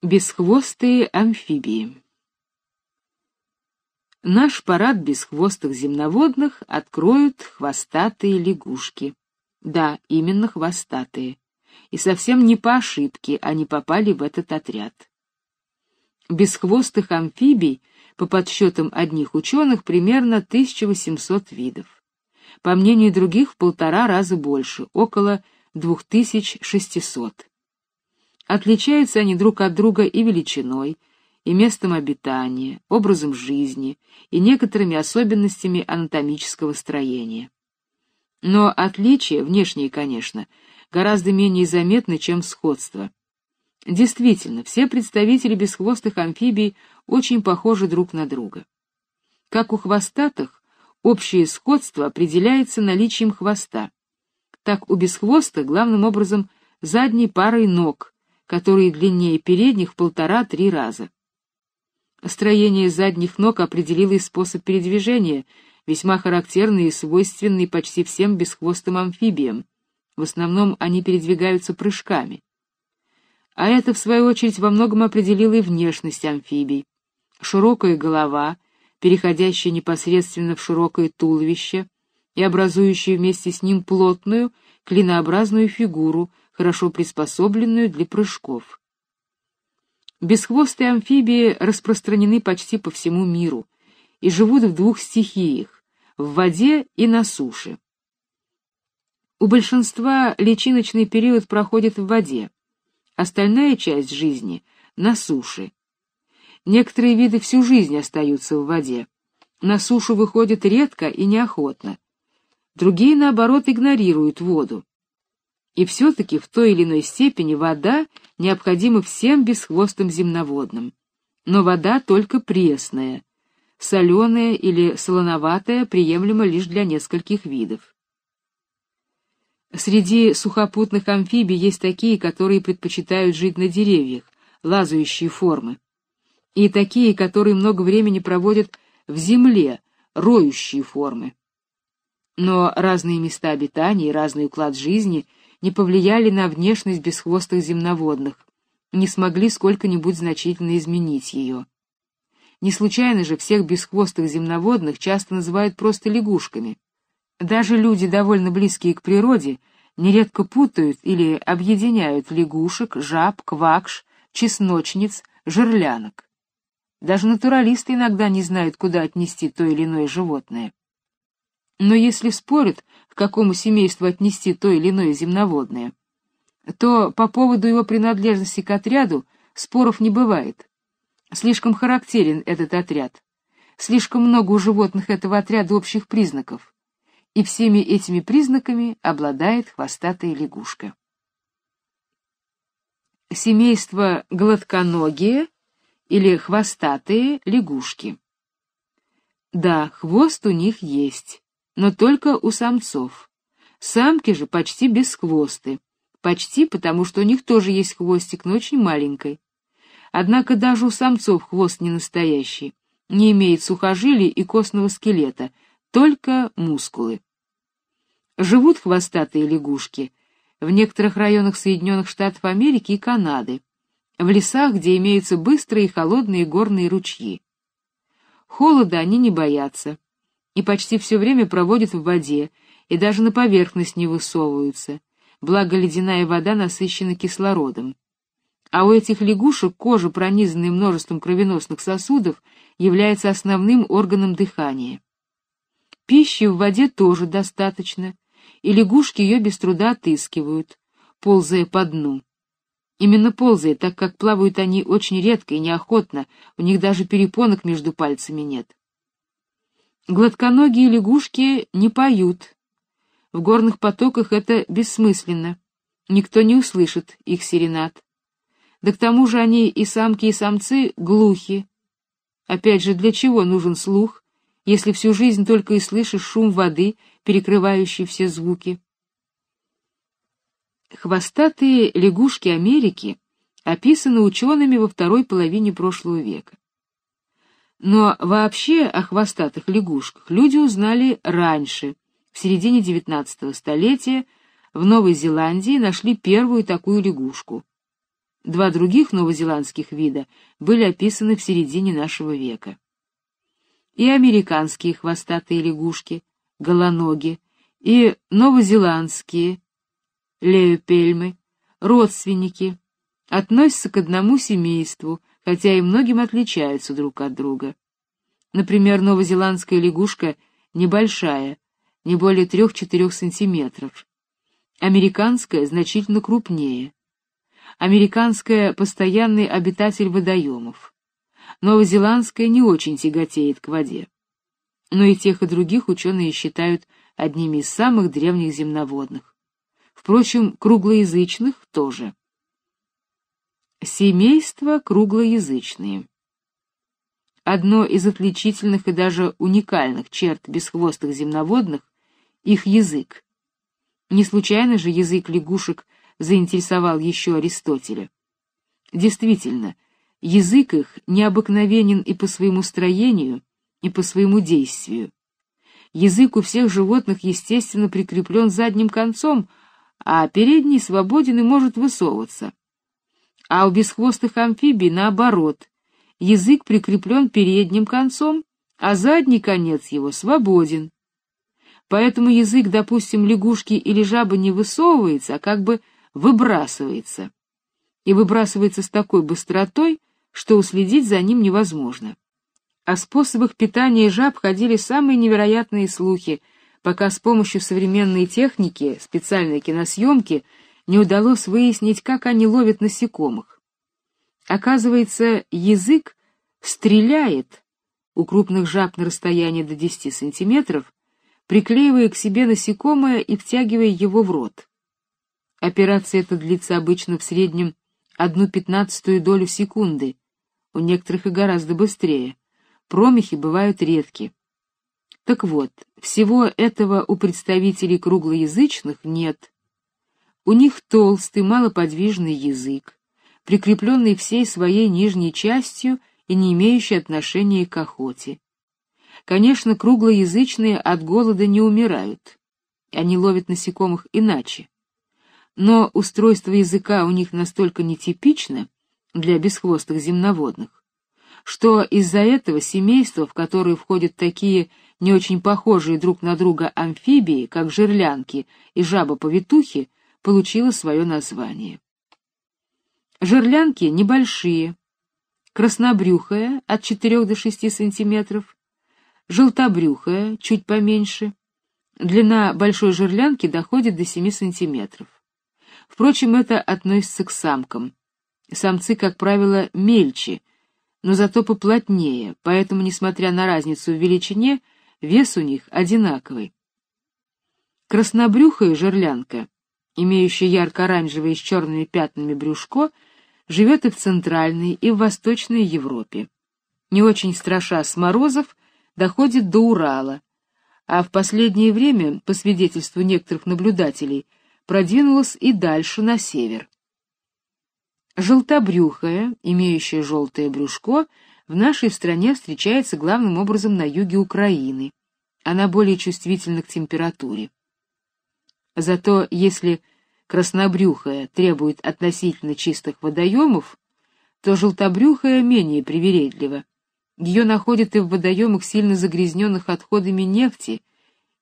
Бесхвостые амфибии Наш парад бесхвостых земноводных откроют хвостатые лягушки. Да, именно хвостатые. И совсем не по ошибке они попали в этот отряд. Бесхвостых амфибий, по подсчетам одних ученых, примерно 1800 видов. По мнению других, в полтора раза больше, около 2600. Отличаются они друг от друга и величиной, и местом обитания, образом жизни, и некоторыми особенностями анатомического строения. Но отличия, внешние, конечно, гораздо менее заметны, чем сходство. Действительно, все представители бесхвостых амфибий очень похожи друг на друга. Как у хвостатых, общее сходство определяется наличием хвоста, так у бесхвостых главным образом задней парой ног, которые длиннее передних в полтора-три раза. Строение задних ног определило и способ передвижения, весьма характерный и свойственный почти всем бесхвостым амфибиям. В основном они передвигаются прыжками. А это, в свою очередь, во многом определило и внешность амфибий. Широкая голова, переходящая непосредственно в широкое туловище и образующая вместе с ним плотную, клинообразную фигуру, хорошо приспособленную для прыжков. Бесхвостые амфибии распространены почти по всему миру и живут в двух стихиях — в воде и на суше. У большинства личиночный период проходит в воде, остальная часть жизни — на суше. Некоторые виды всю жизнь остаются в воде, на сушу выходят редко и неохотно. Другие, наоборот, игнорируют воду. И все-таки в той или иной степени вода необходима всем бесхвостым земноводным. Но вода только пресная, соленая или солоноватая приемлема лишь для нескольких видов. Среди сухопутных амфибий есть такие, которые предпочитают жить на деревьях, лазающие формы, и такие, которые много времени проводят в земле, роющие формы. Но разные места обитания и разный уклад жизни — не повлияли на внешность бесхвостых земноводных, не смогли сколько-нибудь значительно изменить ее. Не случайно же всех бесхвостых земноводных часто называют просто лягушками. Даже люди, довольно близкие к природе, нередко путают или объединяют лягушек, жаб, квакш, чесночниц, жерлянок. Даже натуралисты иногда не знают, куда отнести то или иное животное. Но если спорят, к какому семейству отнести то или иное земноводное, то по поводу его принадлежности к отряду споров не бывает. Слишком характерен этот отряд. Слишком много у животных этого отряда общих признаков. И всеми этими признаками обладает хвостатая лягушка. Семейство гладконогие или хвостатые лягушки. Да, хвост у них есть но только у самцов. Самки же почти без хвосты. Почти потому, что у них тоже есть хвостик, но очень маленький. Однако даже у самцов хвост не настоящий, не имеет сухожилий и костного скелета, только мускулы. Живут хвостатые лягушки в некоторых районах Соединенных Штатов Америки и Канады, в лесах, где имеются быстрые и холодные горные ручьи. Холода они не боятся, и почти все время проводят в воде, и даже на поверхность не высовываются, благо ледяная вода насыщена кислородом. А у этих лягушек кожа, пронизанная множеством кровеносных сосудов, является основным органом дыхания. Пищи в воде тоже достаточно, и лягушки ее без труда отыскивают, ползая по дну. Именно ползая, так как плавают они очень редко и неохотно, у них даже перепонок между пальцами нет. Гладконогие лягушки не поют. В горных потоках это бессмысленно. Никто не услышит их серенад. Да к тому же они и самки, и самцы глухи. Опять же, для чего нужен слух, если всю жизнь только и слышишь шум воды, перекрывающий все звуки? Хвостатые лягушки Америки описаны учеными во второй половине прошлого века. Но вообще о хвостатых лягушках люди узнали раньше. В середине XIX столетия в Новой Зеландии нашли первую такую лягушку. Два других новозеландских вида были описаны в середине нашего века. И американские хвостатые лягушки, голоноги, и новозеландские леопельмы, родственники, относятся к одному семейству, хотя и многим отличаются друг от друга. Например, новозеландская лягушка небольшая, не более 3-4 сантиметров. Американская значительно крупнее. Американская — постоянный обитатель водоемов. Новозеландская не очень тяготеет к воде. Но и тех, и других ученые считают одними из самых древних земноводных. Впрочем, круглоязычных тоже. Семейство круглоязычные. Одно из отличительных и даже уникальных черт бесхвостых земноводных — их язык. Не случайно же язык лягушек заинтересовал еще Аристотеля. Действительно, язык их необыкновенен и по своему строению, и по своему действию. Язык у всех животных, естественно, прикреплен задним концом, а передний свободен и может высовываться. А у бесхвостых амфибий наоборот, язык прикреплен передним концом, а задний конец его свободен. Поэтому язык, допустим, лягушки или жабы не высовывается, а как бы выбрасывается. И выбрасывается с такой быстротой, что уследить за ним невозможно. О способах питания жаб ходили самые невероятные слухи, пока с помощью современной техники, специальной киносъемки, не удалось выяснить, как они ловят насекомых. Оказывается, язык стреляет у крупных жаб на расстоянии до 10 сантиметров, приклеивая к себе насекомое и втягивая его в рот. Операция эта длится обычно в среднем одну пятнадцатую долю секунды, у некоторых и гораздо быстрее. Промахи бывают редки. Так вот, всего этого у представителей круглоязычных нет. У них толстый, малоподвижный язык, прикрепленный всей своей нижней частью и не имеющий отношения к охоте. Конечно, круглоязычные от голода не умирают. Они ловят насекомых иначе. Но устройство языка у них настолько нетипично для бесхвостых земноводных, что из-за этого семейство, в которое входят такие не очень похожие друг на друга амфибии, как жерлянки и жаба-повитухи, получило свое название. Жерлянки небольшие, краснобрюхая от 4 до 6 сантиметров, желтобрюхая чуть поменьше. Длина большой жерлянки доходит до 7 сантиметров. Впрочем, это относится к самкам. Самцы, как правило, мельче, но зато поплотнее, поэтому, несмотря на разницу в величине, вес у них одинаковый. Краснобрюхая жерлянка, имеющая ярко-оранжевое с черными пятнами брюшко, живет и в Центральной, и в Восточной Европе. Не очень страша с морозов, доходит до Урала, а в последнее время, по свидетельству некоторых наблюдателей, продвинулась и дальше на север. Желтобрюхая, имеющая желтое брюшко, в нашей стране встречается главным образом на юге Украины. Она более чувствительна к температуре. Зато если краснобрюхая требует относительно чистых водоемов, то желтобрюхая менее привередлива. Ее находят и в водоемах, сильно загрязненных отходами нефти,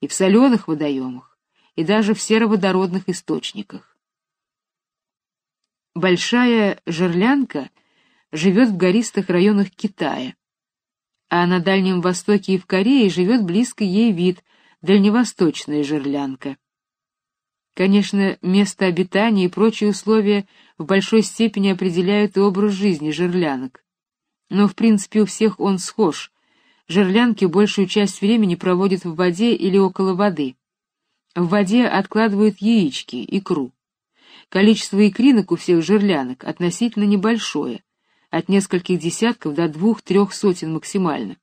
и в соленых водоемах, и даже в сероводородных источниках. Большая жерлянка живет в гористых районах Китая, а на Дальнем Востоке и в Корее живет близко ей вид дальневосточная жерлянка. Конечно, место обитания и прочие условия в большой степени определяют и образ жизни жерлянок. Но в принципе у всех он схож. Жерлянки большую часть времени проводят в воде или около воды. В воде откладывают яички, икру. Количество икринок у всех жерлянок относительно небольшое, от нескольких десятков до двух-трех сотен максимально.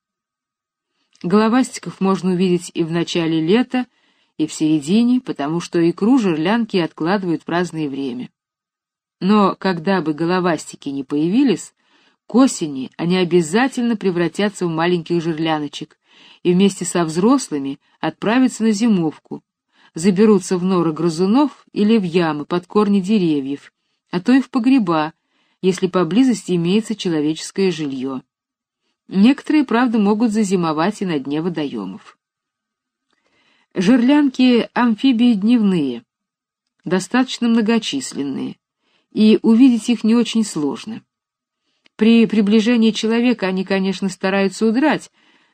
Головастиков можно увидеть и в начале лета, и в середине, потому что икру жерлянки откладывают в разное время. Но когда бы головастики не появились, к осени они обязательно превратятся в маленьких жерляночек и вместе со взрослыми отправятся на зимовку, заберутся в норы грызунов или в ямы под корни деревьев, а то и в погреба, если поблизости имеется человеческое жилье. Некоторые, правда, могут зазимовать и на дне водоемов. Жерлянки амфибии дневные, достаточно многочисленные, и увидеть их не очень сложно. При приближении человека они, конечно, стараются удрать,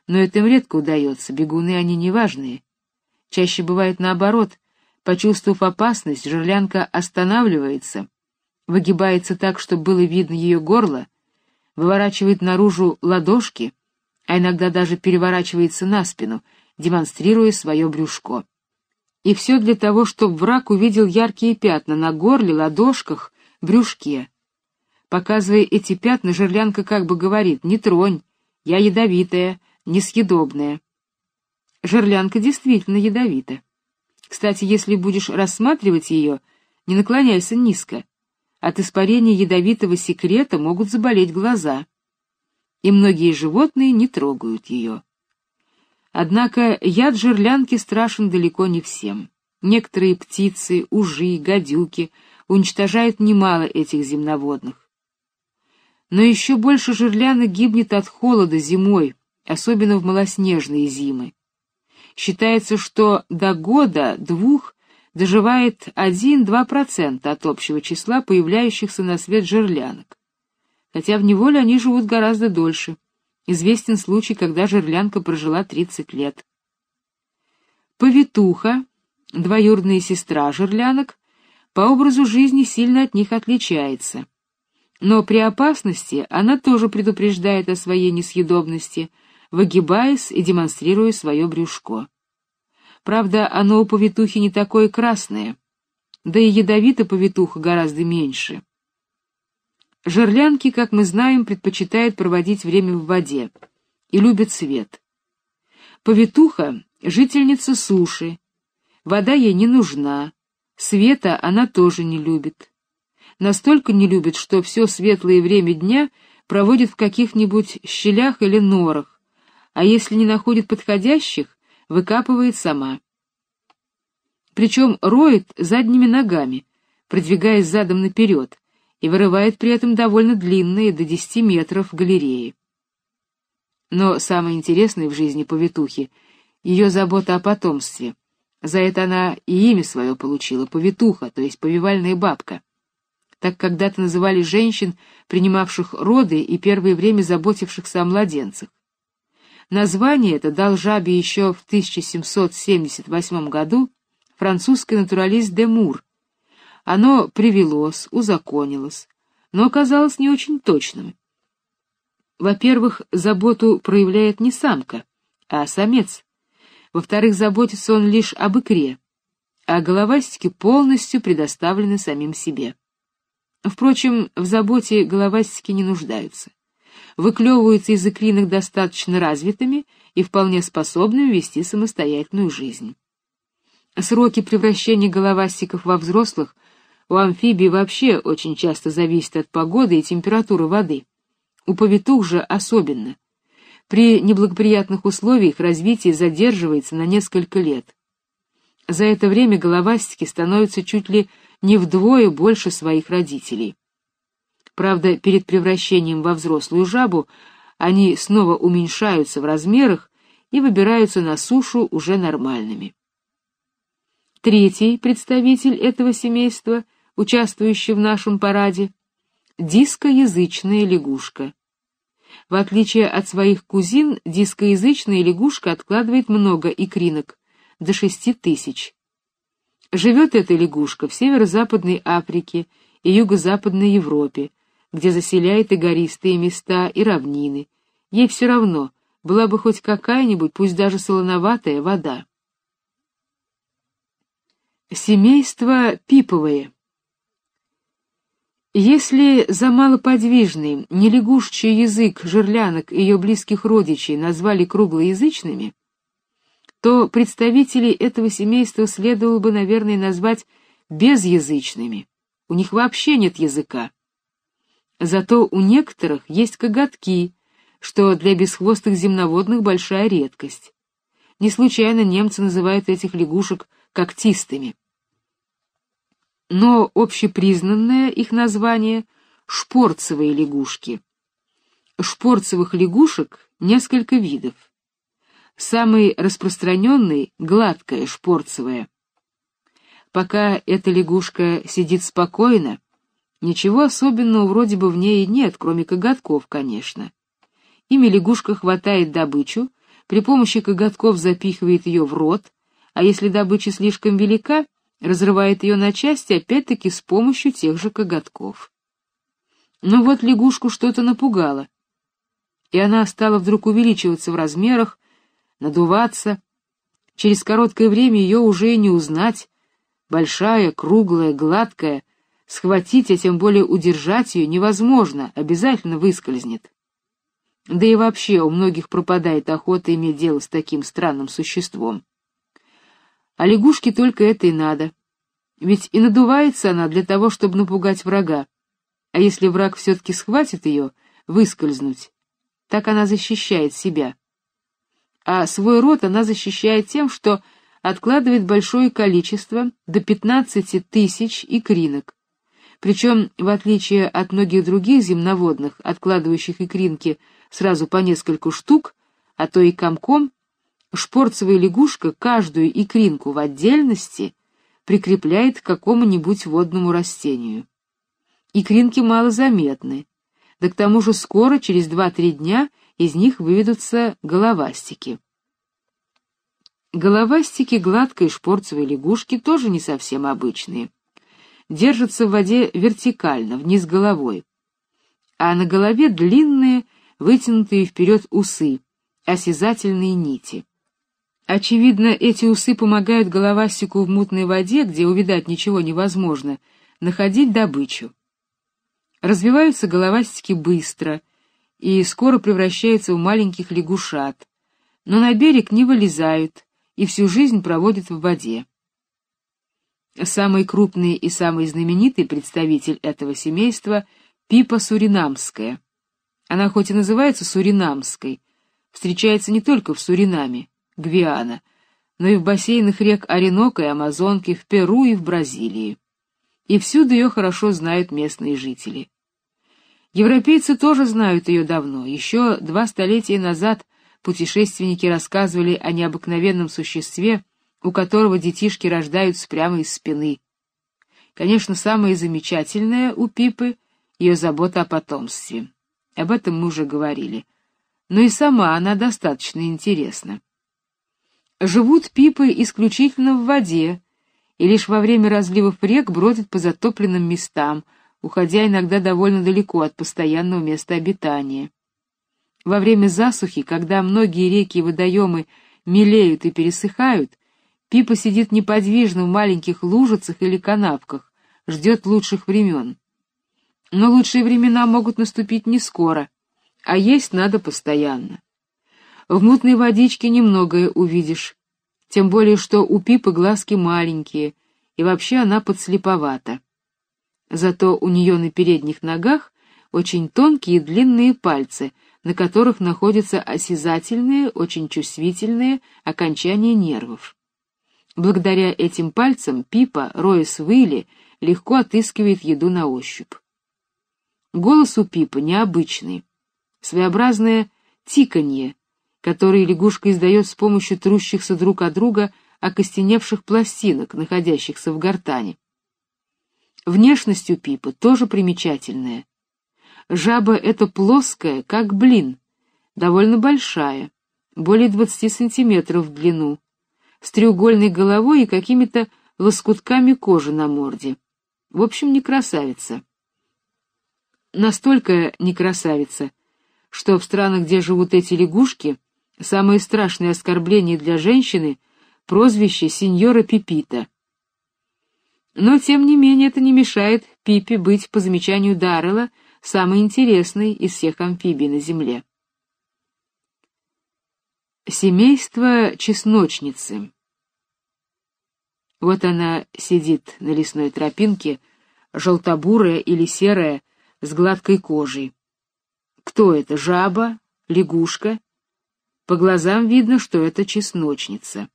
но это им редко удается, бегуны они неважные. Чаще бывает наоборот, почувствовав опасность, жерлянка останавливается, выгибается так, чтобы было видно ее горло, выворачивает наружу ладошки, а иногда даже переворачивается на спину, демонстрируя свое брюшко. И все для того, чтобы враг увидел яркие пятна на горле, ладошках, брюшке. Показывая эти пятна, жерлянка как бы говорит «Не тронь, я ядовитая, несъедобная». Жерлянка действительно ядовита. Кстати, если будешь рассматривать ее, не наклоняйся низко. От испарения ядовитого секрета могут заболеть глаза. И многие животные не трогают ее. Однако яд жерлянки страшен далеко не всем. Некоторые птицы, ужи, гадюки уничтожают немало этих земноводных. Но еще больше жерлянок гибнет от холода зимой, особенно в малоснежные зимы. Считается, что до года-двух доживает 1-2% от общего числа появляющихся на свет жерлянок. Хотя в неволе они живут гораздо дольше. Известен случай, когда жерлянка прожила 30 лет. Повитуха, двоюродная сестра жерлянок, по образу жизни сильно от них отличается. Но при опасности она тоже предупреждает о своей несъедобности, выгибаясь и демонстрируя свое брюшко. Правда, оно у повитухи не такое красное, да и ядовито повитуха гораздо меньше. Жерлянки, как мы знаем, предпочитают проводить время в воде и любят свет. Повитуха — жительница суши, вода ей не нужна, света она тоже не любит. Настолько не любит, что все светлое время дня проводит в каких-нибудь щелях или норах, а если не находит подходящих, выкапывает сама. Причем роет задними ногами, продвигаясь задом наперед, и вырывает при этом довольно длинные, до десяти метров, галереи. Но самое интересное в жизни повитухи — ее забота о потомстве. За это она и имя свое получила — повитуха, то есть повивальная бабка. Так когда-то называли женщин, принимавших роды и первое время заботившихся о младенцах. Название это дал жабе еще в 1778 году французский натуралист де Мур. Оно привелось, узаконилось, но оказалось не очень точным. Во-первых, заботу проявляет не самка, а самец. Во-вторых, заботится он лишь об икре, а головастики полностью предоставлены самим себе. Впрочем, в заботе головастики не нуждаются выклевываются из икринок достаточно развитыми и вполне способными вести самостоятельную жизнь. Сроки превращения головастиков во взрослых у амфибий вообще очень часто зависят от погоды и температуры воды. У повитух же особенно. При неблагоприятных условиях развитие задерживается на несколько лет. За это время головастики становятся чуть ли не вдвое больше своих родителей. Правда, перед превращением во взрослую жабу они снова уменьшаются в размерах и выбираются на сушу уже нормальными. Третий представитель этого семейства, участвующий в нашем параде, дискоязычная лягушка. В отличие от своих кузин, дискоязычная лягушка откладывает много икринок, до шести тысяч. Живет эта лягушка в северо-западной Африке и юго-западной Европе, где заселяет и гористые места, и равнины. Ей все равно, была бы хоть какая-нибудь, пусть даже солоноватая, вода. Семейство пиповое. Если за малоподвижный, нелягушчий язык жерлянок и ее близких родичей назвали круглоязычными, то представителей этого семейства следовало бы, наверное, назвать безязычными. У них вообще нет языка. Зато у некоторых есть коготки, что для бесхвостых земноводных большая редкость. Не случайно немцы называют этих лягушек когтистыми. Но общепризнанное их название шпорцевые лягушки. Шпорцевых лягушек несколько видов. Самый распространенный — гладкая шпорцевая. Пока эта лягушка сидит спокойно, ничего особенного вроде бы в ней нет, кроме коготков, конечно. Ими лягушка хватает добычу, при помощи коготков запихивает ее в рот, а если добыча слишком велика, разрывает ее на части опять-таки с помощью тех же коготков. Но вот лягушку что-то напугало, и она стала вдруг увеличиваться в размерах, надуваться. Через короткое время ее уже и не узнать. Большая, круглая, гладкая. Схватить, а тем более удержать ее невозможно, обязательно выскользнет. Да и вообще у многих пропадает охота иметь дело с таким странным существом. А лягушке только это и надо. Ведь и надувается она для того, чтобы напугать врага. А если враг все-таки схватит ее, выскользнуть, так она защищает себя а свой род она защищает тем, что откладывает большое количество, до 15 тысяч икринок. Причем, в отличие от многих других земноводных, откладывающих икринки сразу по нескольку штук, а то и комком, шпорцевая лягушка каждую икринку в отдельности прикрепляет к какому-нибудь водному растению. Икринки малозаметны, да к тому же скоро, через 2-3 дня, из них выведутся головастики. Головастики гладкой шпорцевой лягушки тоже не совсем обычные. Держатся в воде вертикально, вниз головой. А на голове длинные, вытянутые вперед усы, осязательные нити. Очевидно, эти усы помогают головастику в мутной воде, где увидать ничего невозможно, находить добычу. Развиваются головастики быстро, и скоро превращаются в маленьких лягушат, но на берег не вылезают и всю жизнь проводят в воде. Самый крупный и самый знаменитый представитель этого семейства — пипа суринамская. Она хоть и называется суринамской, встречается не только в Суринаме, Гвиана, но и в бассейнах рек Оренока и Амазонки, в Перу и в Бразилии. И всюду ее хорошо знают местные жители. Европейцы тоже знают ее давно. Еще два столетия назад путешественники рассказывали о необыкновенном существе, у которого детишки рождаются прямо из спины. Конечно, самое замечательное у Пипы — ее забота о потомстве. Об этом мы уже говорили. Но и сама она достаточно интересна. Живут Пипы исключительно в воде, и лишь во время разливов рек бродят по затопленным местам — уходя иногда довольно далеко от постоянного места обитания. Во время засухи, когда многие реки и водоемы мелеют и пересыхают, Пипа сидит неподвижно в маленьких лужицах или канавках, ждет лучших времен. Но лучшие времена могут наступить не скоро, а есть надо постоянно. В мутной водичке немногое увидишь, тем более что у Пипы глазки маленькие, и вообще она подслеповата. Зато у нее на передних ногах очень тонкие длинные пальцы, на которых находятся осязательные, очень чувствительные окончания нервов. Благодаря этим пальцам Пипа, в иле, легко отыскивает еду на ощупь. Голос у Пипа необычный, своеобразное тиканье, которое лягушка издает с помощью трущихся друг от друга окостеневших пластинок, находящихся в гортани. Внешность у Пипы тоже примечательная. Жаба эта плоская, как блин, довольно большая, более 20 сантиметров в длину, с треугольной головой и какими-то лоскутками кожи на морде. В общем, не красавица. Настолько не красавица, что в странах, где живут эти лягушки, самое страшное оскорбление для женщины — прозвище сеньора Пипита — но, тем не менее, это не мешает Пипе быть, по замечанию Даррелла, самой интересной из всех амфибий на Земле. Семейство чесночницы. Вот она сидит на лесной тропинке, желтобурая или серая, с гладкой кожей. Кто это, жаба, лягушка? По глазам видно, что это чесночница,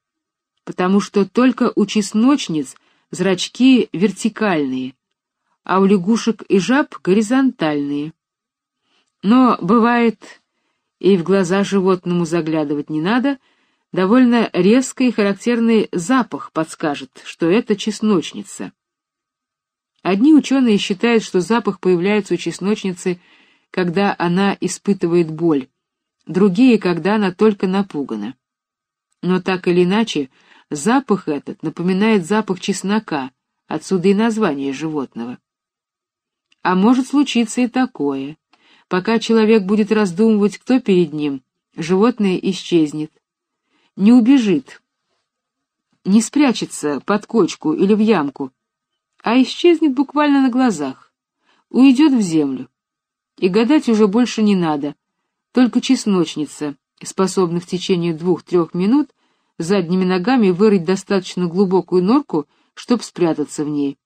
потому что только у чесночниц зрачки вертикальные, а у лягушек и жаб горизонтальные. Но бывает, и в глаза животному заглядывать не надо, довольно резкий и характерный запах подскажет, что это чесночница. Одни ученые считают, что запах появляется у чесночницы, когда она испытывает боль, другие, когда она только напугана. Но так или иначе, запах этот напоминает запах чеснока, отсюда и название животного. А может случиться и такое. Пока человек будет раздумывать, кто перед ним, животное исчезнет. Не убежит, не спрячется под кочку или в ямку, а исчезнет буквально на глазах, уйдет в землю. И гадать уже больше не надо, только чесночница, способна в течение двух-трех минут задними ногами вырыть достаточно глубокую норку, чтобы спрятаться в ней.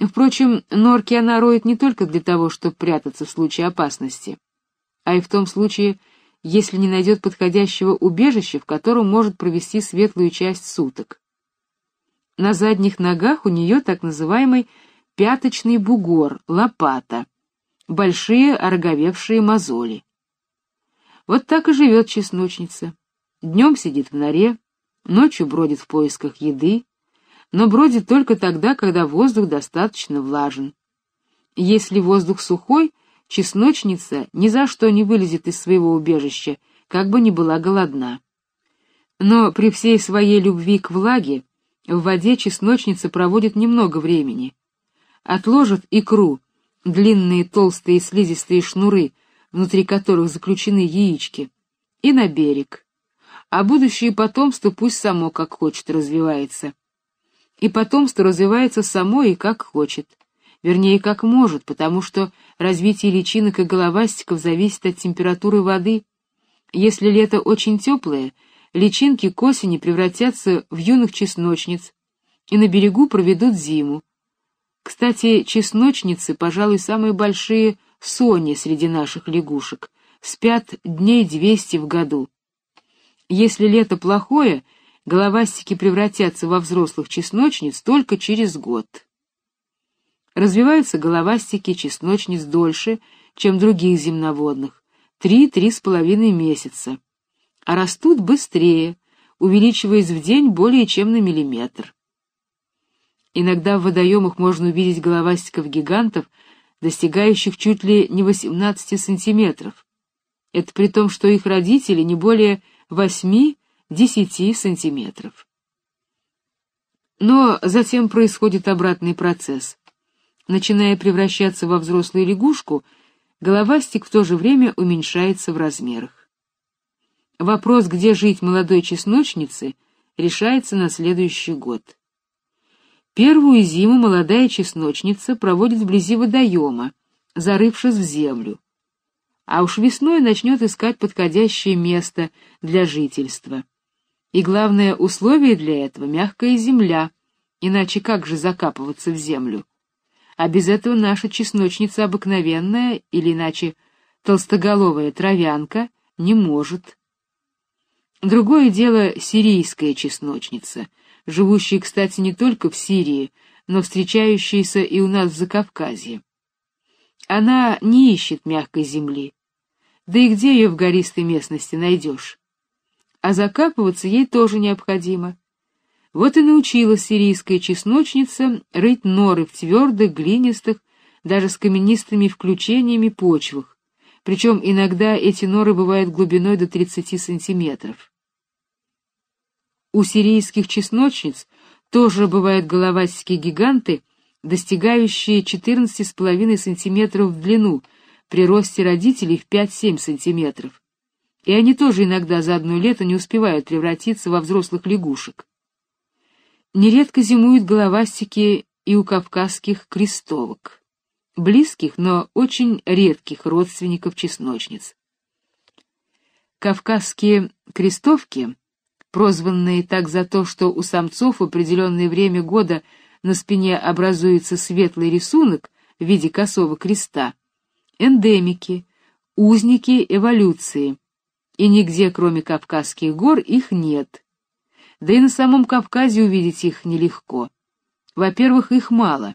Впрочем, норки она роет не только для того, чтобы прятаться в случае опасности, а и в том случае, если не найдет подходящего убежища, в котором может провести светлую часть суток. На задних ногах у нее так называемый пяточный бугор, лопата, большие ороговевшие мозоли. Вот так и живет чесночница. Днем сидит в норе, ночью бродит в поисках еды, но бродит только тогда, когда воздух достаточно влажен. Если воздух сухой, чесночница ни за что не вылезет из своего убежища, как бы ни была голодна. Но при всей своей любви к влаге в воде чесночница проводит немного времени. Отложит икру, длинные толстые слизистые шнуры, внутри которых заключены яички, и на берег. А будущее потомство пусть само как хочет развивается и потомство развивается само и как хочет, вернее, как может, потому что развитие личинок и головастиков зависит от температуры воды. Если лето очень теплое, личинки к осени превратятся в юных чесночниц и на берегу проведут зиму. Кстати, чесночницы, пожалуй, самые большие сони среди наших лягушек, спят дней двести в году. Если лето плохое — головастики превратятся во взрослых чесночниц только через год. Развиваются головастики чесночниц дольше, чем других земноводных, три-три с половиной месяца, а растут быстрее, увеличиваясь в день более чем на миллиметр. Иногда в водоемах можно увидеть головастиков-гигантов, достигающих чуть ли не 18 сантиметров. Это при том, что их родители не более 8 10 сантиметров. Но затем происходит обратный процесс. Начиная превращаться во взрослую лягушку, головастик в то же время уменьшается в размерах. Вопрос, где жить молодой чесночнице, решается на следующий год. Первую зиму молодая чесночница проводит вблизи водоема, зарывшись в землю. А уж весной начнет искать подходящее место для жительства. И главное условие для этого — мягкая земля, иначе как же закапываться в землю? А без этого наша чесночница обыкновенная, или иначе толстоголовая травянка, не может. Другое дело сирийская чесночница, живущая, кстати, не только в Сирии, но встречающаяся и у нас в Закавказье. Она не ищет мягкой земли. Да и где ее в гористой местности найдешь? а закапываться ей тоже необходимо. Вот и научилась сирийская чесночница рыть норы в твердых, глинистых, даже с каменистыми включениями почвах, причем иногда эти норы бывают глубиной до 30 сантиметров. У сирийских чесночниц тоже бывают головастики гиганты, достигающие 14,5 сантиметров в длину, при росте родителей в 5-7 сантиметров и они тоже иногда за одно лето не успевают превратиться во взрослых лягушек. Нередко зимуют головастики и у кавказских крестовок, близких, но очень редких родственников чесночниц. Кавказские крестовки, прозванные так за то, что у самцов в определенное время года на спине образуется светлый рисунок в виде косого креста, эндемики, узники эволюции, и нигде, кроме Кавказских гор, их нет. Да и на самом Кавказе увидеть их нелегко. Во-первых, их мало,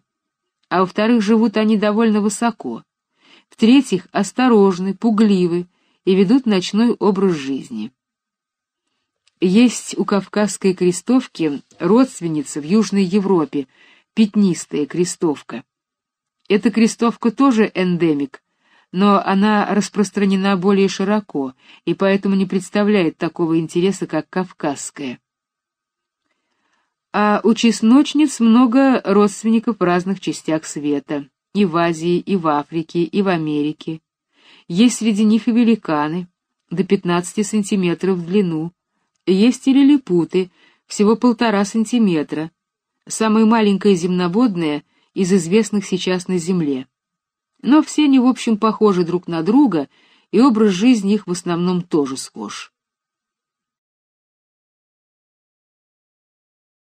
а во-вторых, живут они довольно высоко. В-третьих, осторожны, пугливы и ведут ночной образ жизни. Есть у кавказской крестовки родственница в Южной Европе, пятнистая крестовка. Эта крестовка тоже эндемик, но она распространена более широко и поэтому не представляет такого интереса, как кавказская. А у чесночниц много родственников в разных частях света, и в Азии, и в Африке, и в Америке. Есть среди них и великаны, до 15 сантиметров в длину. Есть и лилипуты, всего полтора сантиметра. Самая маленькая земноводная из известных сейчас на Земле. Но все они, в общем, похожи друг на друга, и образ жизни их в основном тоже схож.